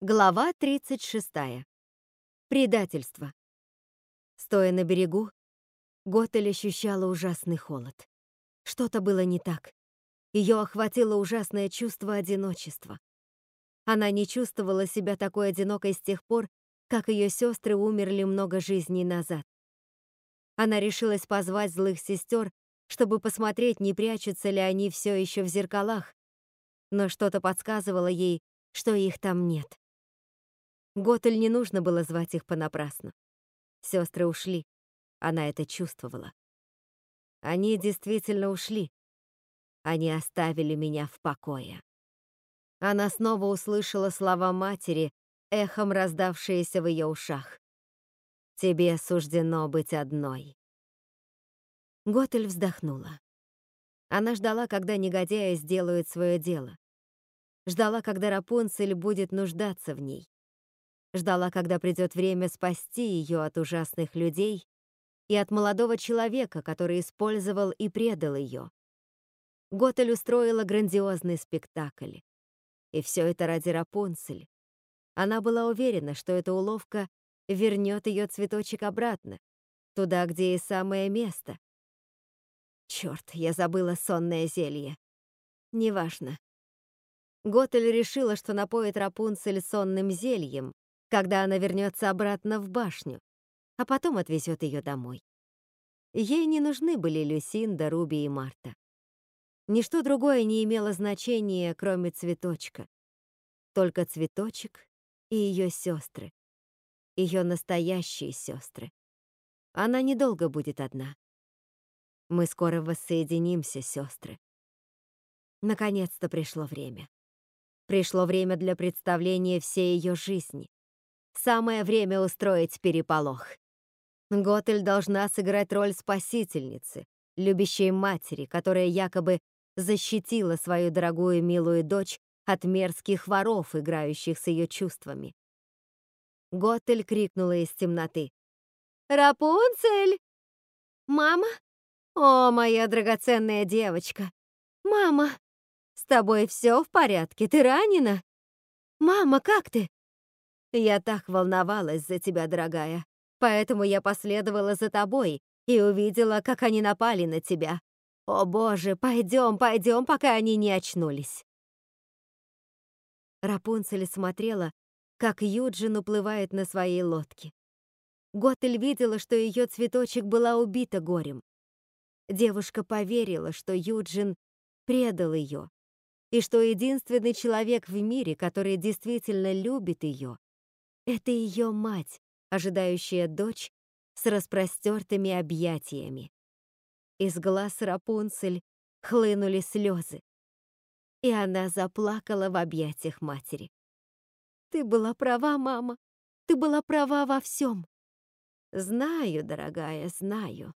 Глава 36. Предательство. Стоя на берегу, Готель ощущала ужасный холод. Что-то было не так. Ее охватило ужасное чувство одиночества. Она не чувствовала себя такой одинокой с тех пор, как ее сестры умерли много жизней назад. Она решилась позвать злых сестер, чтобы посмотреть, не прячутся ли они все еще в зеркалах, но что-то подсказывало ей, что их там нет. Готель не нужно было звать их понапрасну. Сестры ушли. Она это чувствовала. Они действительно ушли. Они оставили меня в покое. Она снова услышала слова матери, эхом раздавшиеся в ее ушах. «Тебе суждено быть одной». Готель вздохнула. Она ждала, когда негодяи сделают свое дело. Ждала, когда Рапунцель будет нуждаться в ней ждала, когда придет время спасти ее от ужасных людей и от молодого человека, который использовал и предал ее. Готель устроила грандиозный спектакль. И все это ради Рапунцель. Она была уверена, что эта уловка вернет ее цветочек обратно, туда, где и самое место. Черт, я забыла сонное зелье. Неважно. Готель решила, что напоит Рапунцель сонным зельем, когда она вернется обратно в башню, а потом отвезет ее домой. Ей не нужны были Люсинда, Руби и Марта. Ничто другое не имело значения, кроме цветочка. Только цветочек и ее сестры. Ее настоящие сестры. Она недолго будет одна. Мы скоро воссоединимся, сестры. Наконец-то пришло время. Пришло время для представления всей ее жизни. Самое время устроить переполох. Готель должна сыграть роль спасительницы, любящей матери, которая якобы защитила свою дорогую милую дочь от мерзких воров, играющих с ее чувствами. Готель крикнула из темноты. «Рапунцель!» «Мама? О, моя драгоценная девочка! Мама! С тобой все в порядке? Ты ранена? Мама, как ты? Я так волновалась за тебя, дорогая. Поэтому я последовала за тобой и увидела, как они напали на тебя. О боже, пойдем, пойдем, пока они не очнулись. Рапунцель смотрела, как Юджин уплывает на своей лодке. Готель видела, что ее цветочек была убита горем. Девушка поверила, что Юджин предал ее, и что единственный человек в мире, который действительно любит ее, это ее мать, ожидающая дочь с распростертыми объятиями. Из глаз Рапунцель хлынули слезы, и она заплакала в объятиях матери. «Ты была права, мама, ты была права во всем». «Знаю, дорогая, знаю»,